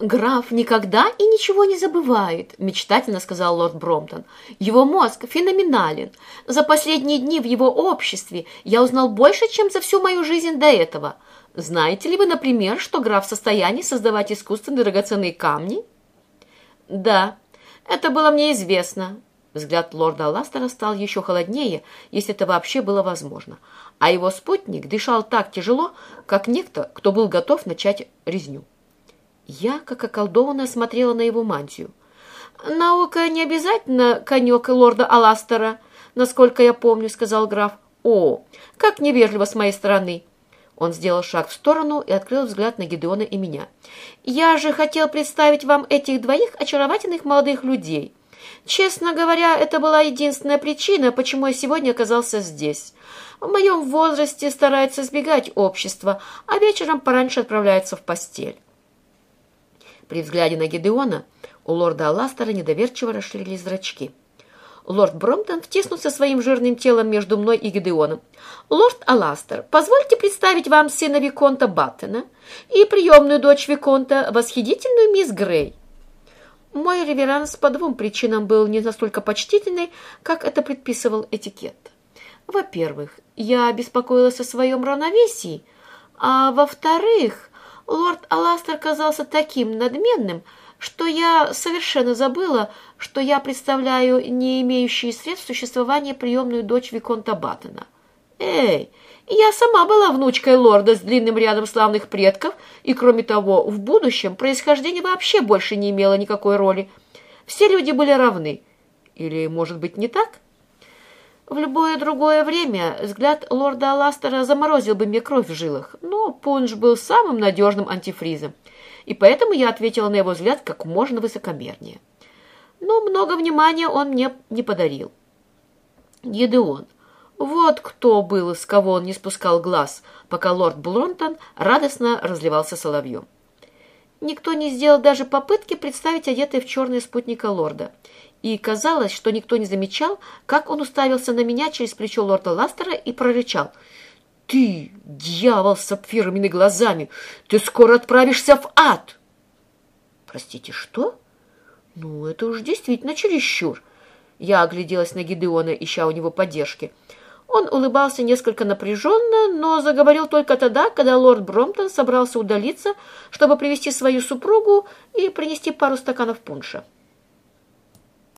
«Граф никогда и ничего не забывает», – мечтательно сказал лорд Бромтон. «Его мозг феноменален. За последние дни в его обществе я узнал больше, чем за всю мою жизнь до этого. Знаете ли вы, например, что граф в состоянии создавать искусственные драгоценные камни?» «Да, это было мне известно». Взгляд лорда Ластера стал еще холоднее, если это вообще было возможно. А его спутник дышал так тяжело, как некто, кто был готов начать резню. Я, как околдованная, смотрела на его мантию. «Наука не обязательно конек лорда Аластера, насколько я помню», — сказал граф. «О, как невежливо с моей стороны!» Он сделал шаг в сторону и открыл взгляд на Гедеона и меня. «Я же хотел представить вам этих двоих очаровательных молодых людей. Честно говоря, это была единственная причина, почему я сегодня оказался здесь. В моем возрасте старается избегать общества, а вечером пораньше отправляется в постель». При взгляде на Гедеона у лорда Аластера недоверчиво расширились зрачки. Лорд Бромтон втиснулся своим жирным телом между мной и Гедеоном. «Лорд Аластер, позвольте представить вам сына Виконта Баттена и приемную дочь Виконта, восхитительную мисс Грей». Мой реверанс по двум причинам был не настолько почтительный, как это предписывал этикет. Во-первых, я беспокоилась о своем равновесии, а во-вторых, лорд Аластер казался таким надменным, что я совершенно забыла, что я представляю не имеющие средств существования приемную дочь Виконта Баттона. Эй, я сама была внучкой лорда с длинным рядом славных предков, и, кроме того, в будущем происхождение вообще больше не имело никакой роли. Все люди были равны. Или, может быть, не так?» В любое другое время взгляд лорда Аластера заморозил бы мне кровь в жилах, но пунш был самым надежным антифризом, и поэтому я ответила на его взгляд как можно высокомернее. Но много внимания он мне не подарил. Гедеон. Вот кто был, с кого он не спускал глаз, пока лорд Блонтон радостно разливался соловьем. Никто не сделал даже попытки представить одетый в черный спутника лорда – и казалось, что никто не замечал, как он уставился на меня через плечо лорда Ластера и прорычал. «Ты, дьявол с сапфировыми глазами, ты скоро отправишься в ад!» «Простите, что?» «Ну, это уж действительно чересчур!» Я огляделась на Гидеона, ища у него поддержки. Он улыбался несколько напряженно, но заговорил только тогда, когда лорд Бромтон собрался удалиться, чтобы привести свою супругу и принести пару стаканов пунша.